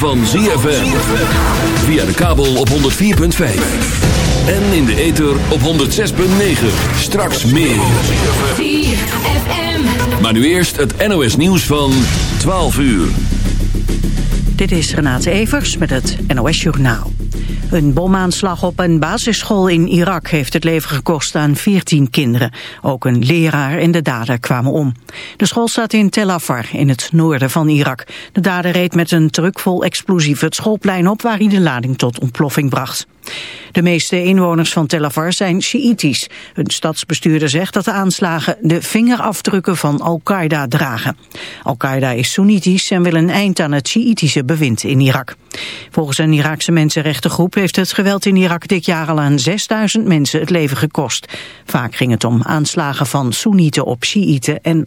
van ZFM. Via de kabel op 104.5. En in de ether op 106.9. Straks meer. ZFM. Maar nu eerst het NOS nieuws van 12 uur. Dit is Renate Evers met het NOS Journaal. Een bomaanslag op een basisschool in Irak heeft het leven gekost aan 14 kinderen. Ook een leraar en de dader kwamen om. De school staat in Tel Afar, in het noorden van Irak. De dader reed met een truck vol explosieven het schoolplein op... waar hij de lading tot ontploffing bracht. De meeste inwoners van Tel Avar zijn Sjiïtisch. Hun stadsbestuurder zegt dat de aanslagen de vingerafdrukken van Al-Qaeda dragen. Al-Qaeda is Soenitisch en wil een eind aan het Sjiïtische bewind in Irak. Volgens een Iraakse mensenrechtengroep heeft het geweld in Irak dit jaar al aan 6000 mensen het leven gekost. Vaak ging het om aanslagen van Soenieten op Sjiïten en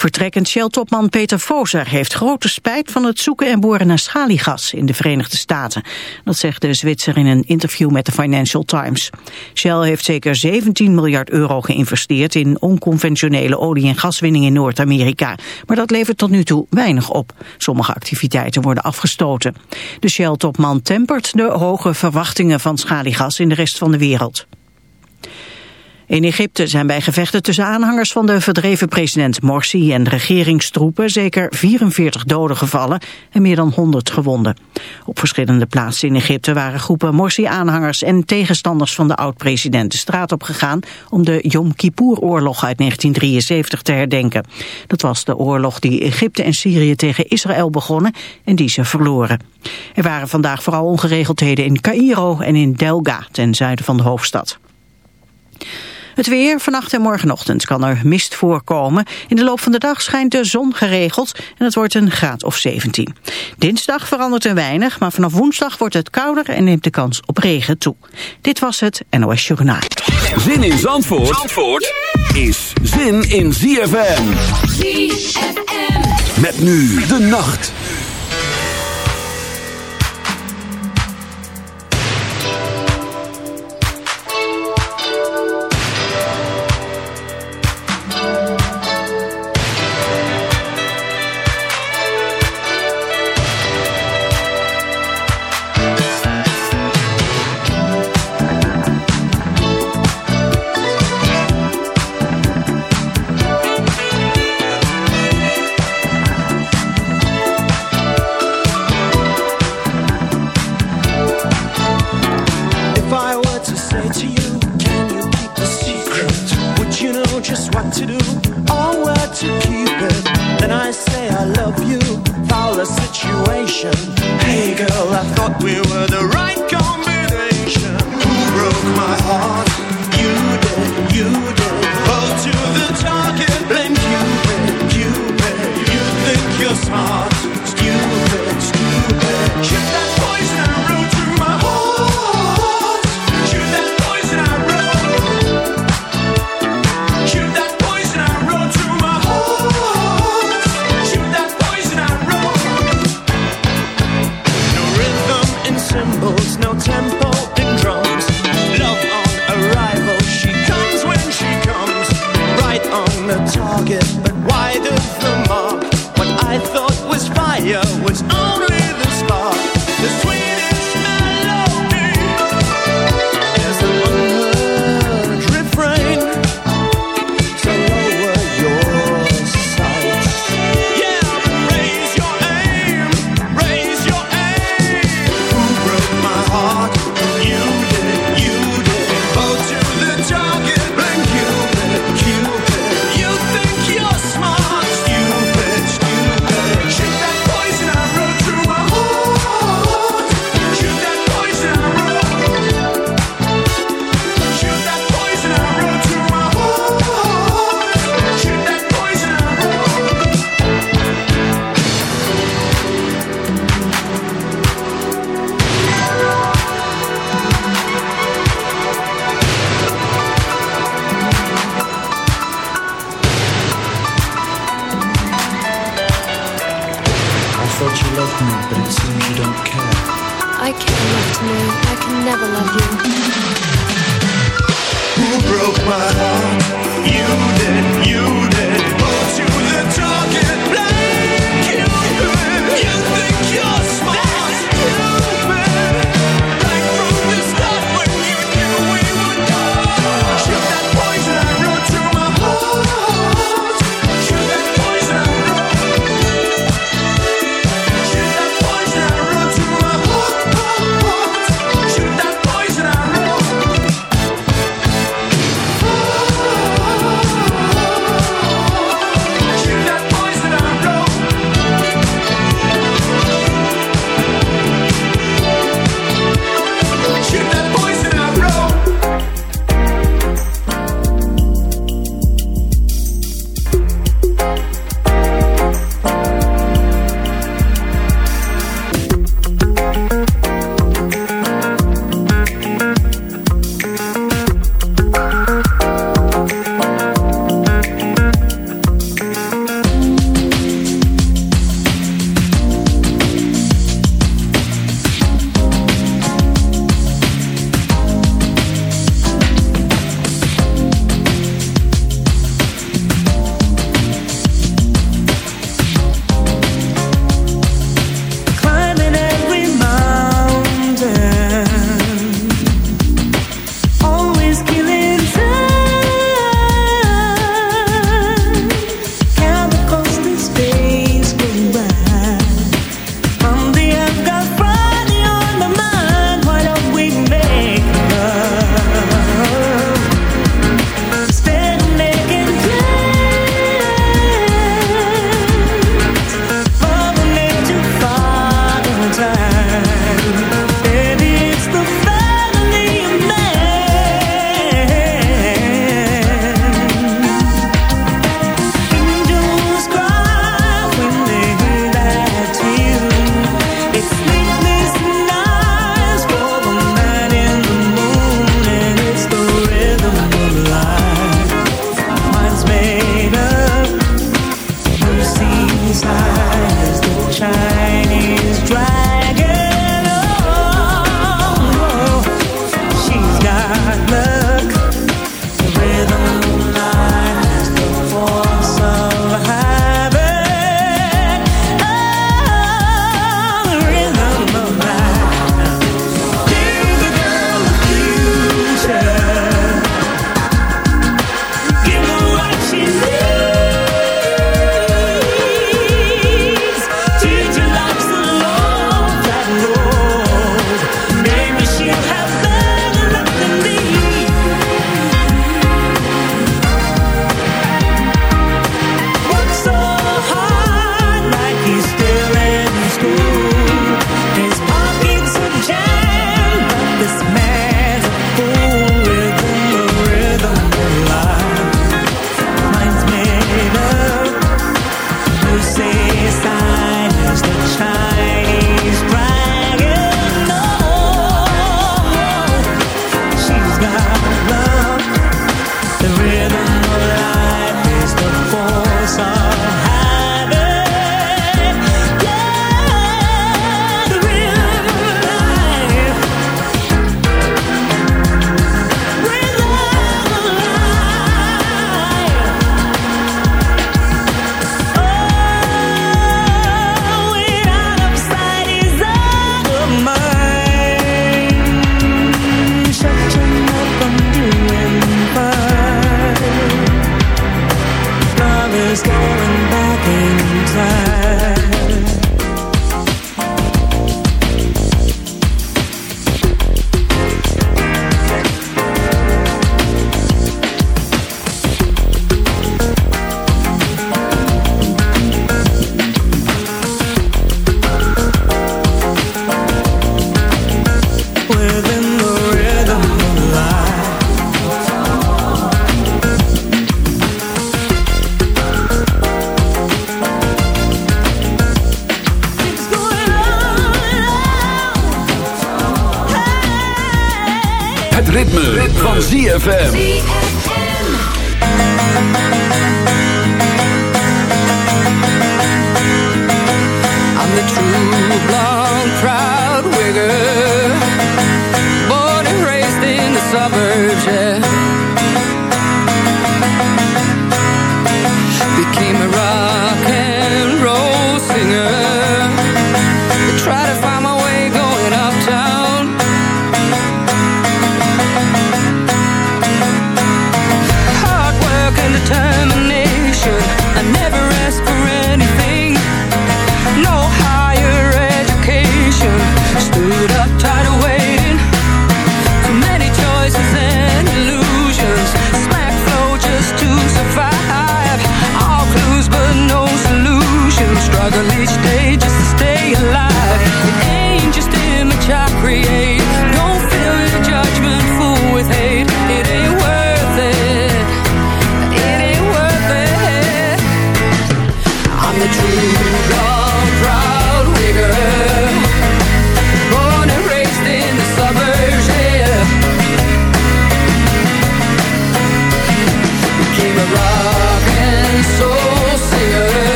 Vertrekkend Shell-topman Peter Voser heeft grote spijt van het zoeken en boren naar schaliegas in de Verenigde Staten. Dat zegt de Zwitser in een interview met de Financial Times. Shell heeft zeker 17 miljard euro geïnvesteerd in onconventionele olie- en gaswinning in Noord-Amerika. Maar dat levert tot nu toe weinig op. Sommige activiteiten worden afgestoten. De Shell-topman tempert de hoge verwachtingen van schaliegas in de rest van de wereld. In Egypte zijn bij gevechten tussen aanhangers van de verdreven president Morsi en regeringstroepen zeker 44 doden gevallen en meer dan 100 gewonden. Op verschillende plaatsen in Egypte waren groepen Morsi-aanhangers en tegenstanders van de oud-president de straat op gegaan om de Yom Kippur-oorlog uit 1973 te herdenken. Dat was de oorlog die Egypte en Syrië tegen Israël begonnen en die ze verloren. Er waren vandaag vooral ongeregeldheden in Cairo en in Delga ten zuiden van de hoofdstad. Het weer, vannacht en morgenochtend kan er mist voorkomen. In de loop van de dag schijnt de zon geregeld en het wordt een graad of 17. Dinsdag verandert er weinig, maar vanaf woensdag wordt het kouder en neemt de kans op regen toe. Dit was het NOS Journaal. Zin in Zandvoort, Zandvoort is zin in ZFM. ZFM. Met nu de nacht.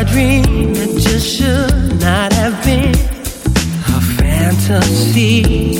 a dream that just should not have been a fantasy.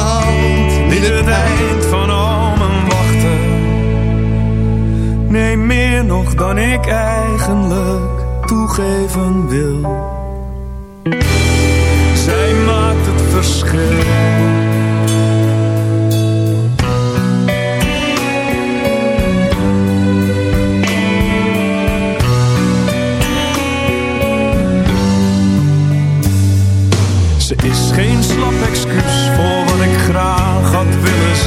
niet het eind van al mijn wachten. Nee, meer nog dan ik eigenlijk toegeven wil. Zij maakt het verschil. Ze is geen slap excuus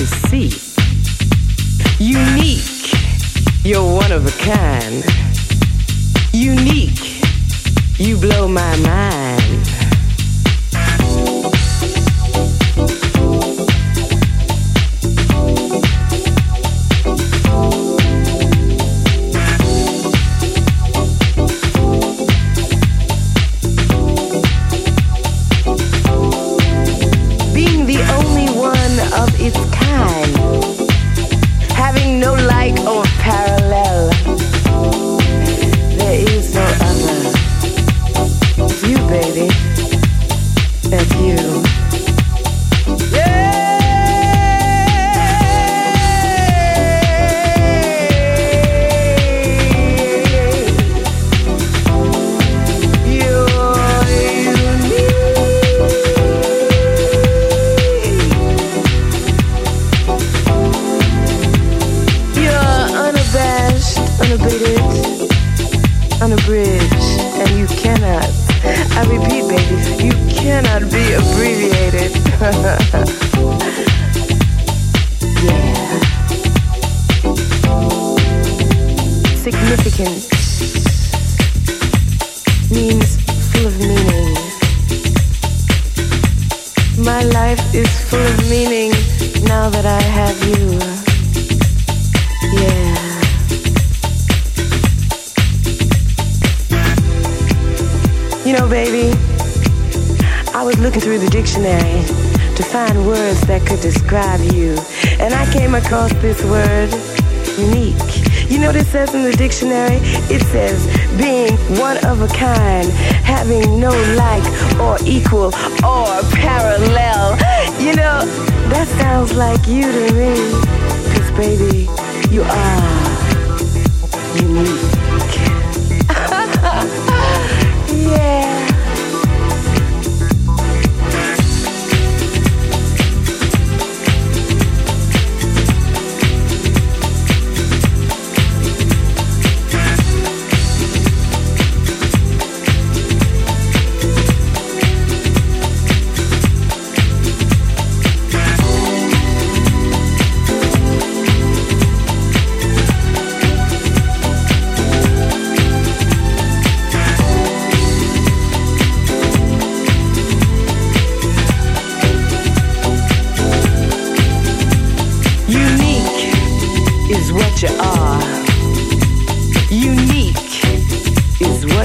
to see.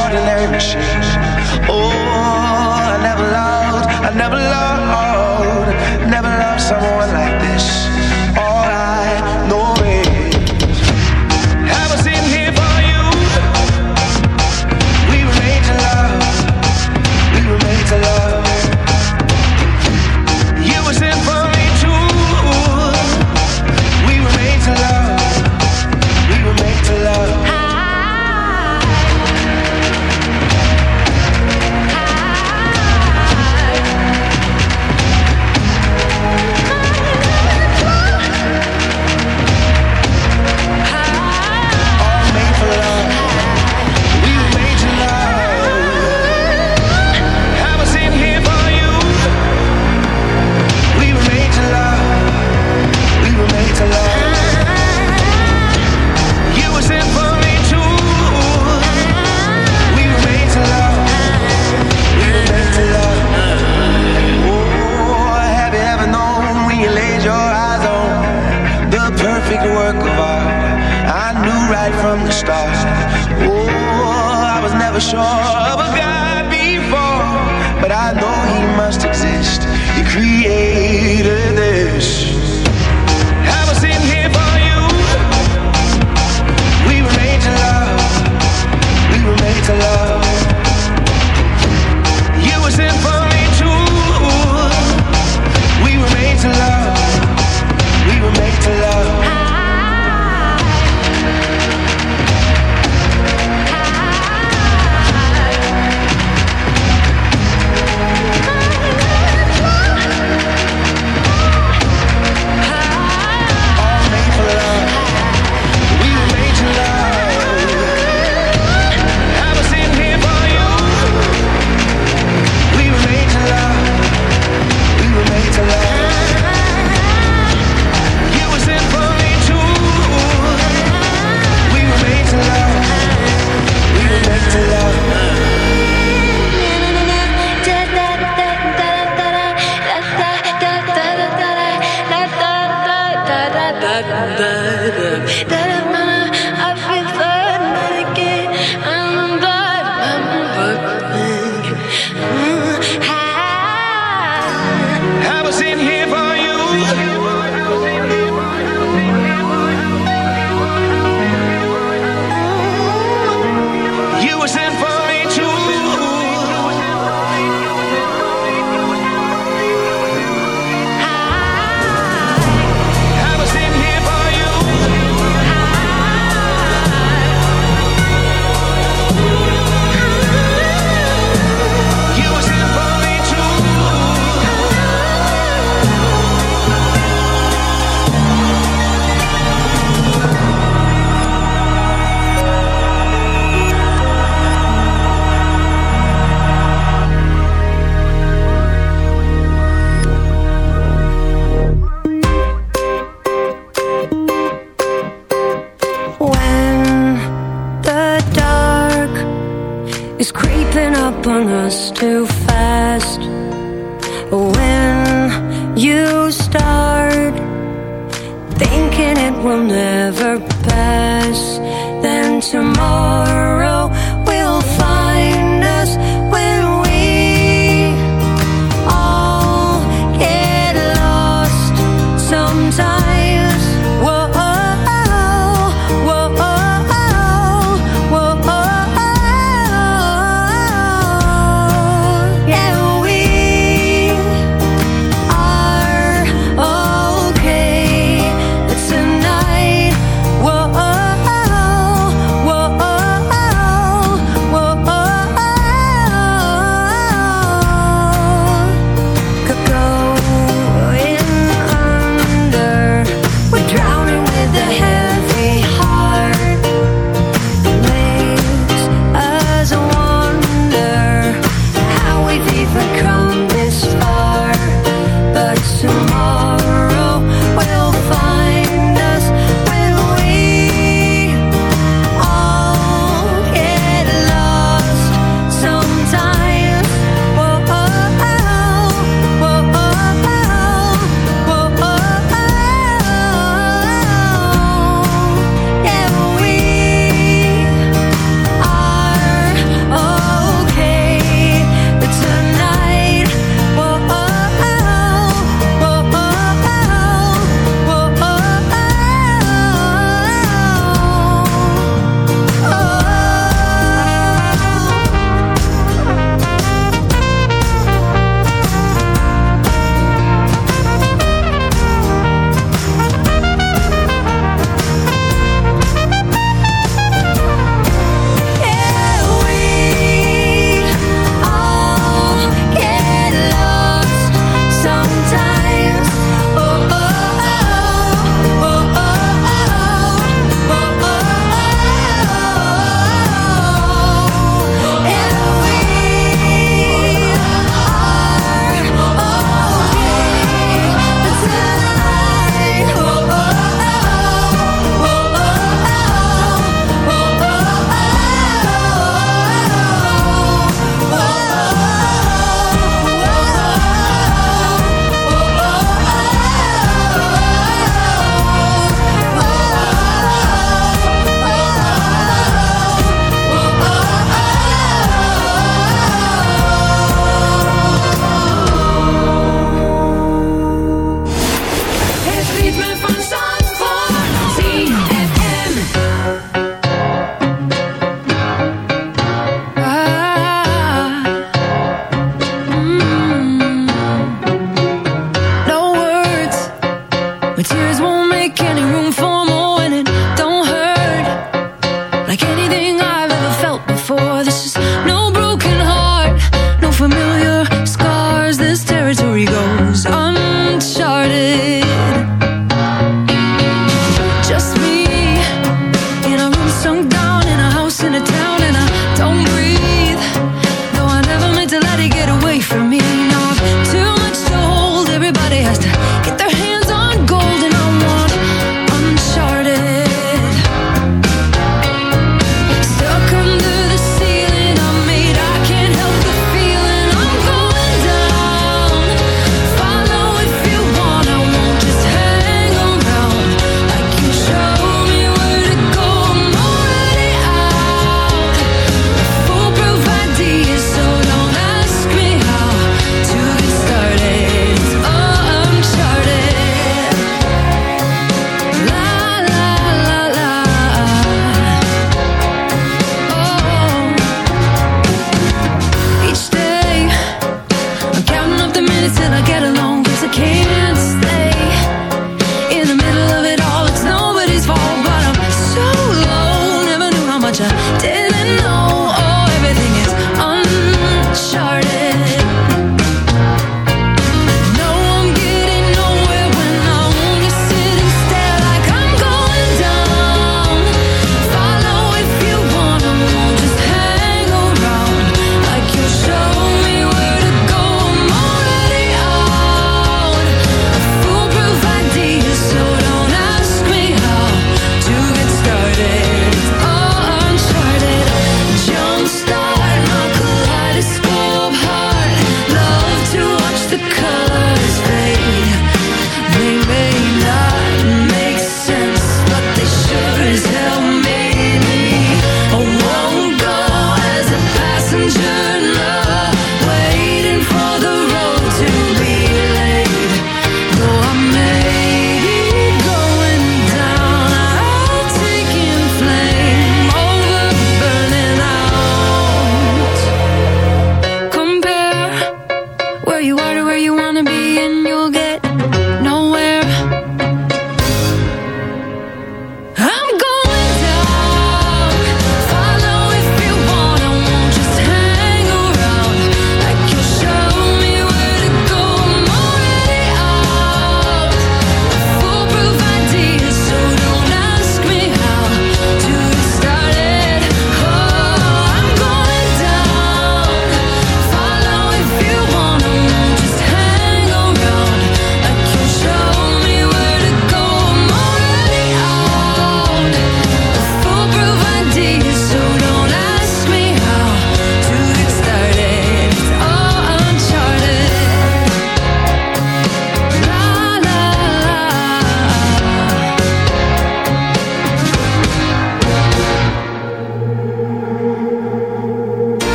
extraordinary machine. Oh, I never loved, I never loved,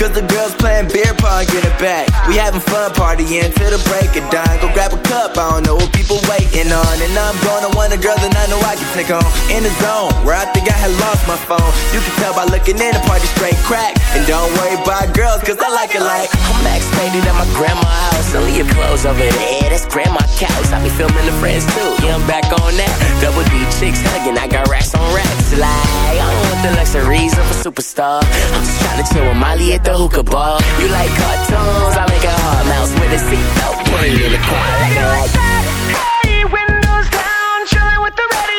Cause the girls playing beer pong, get it back. We having fun partying till the break of dawn. Go grab a cup, I don't know what people waiting on. And I'm gonna want a girl that I know I can take on. In the zone, where I think I had lost my phone. You can tell by looking in the party straight crack. And don't worry about girls, cause I like it like. I'm Max faded at my grandma's house. Only your clothes over there, that's grandma couch. I be filming the friends too. Yeah, I'm back on that. Double D chicks hugging, I got racks on racks. Like, I don't want the luxuries of a superstar. I'm just tryna chill with Molly at the hookah bar. You like cartoons? I make a hard mouse with a seatbelt. Put it in the car. Like like that. Hey, windows down, chilling with the radio